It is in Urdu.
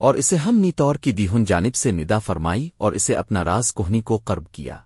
اور اسے ہم نی طور کی دیہن جانب سے ندا فرمائی اور اسے اپنا راز کوہنی کو قرب کیا۔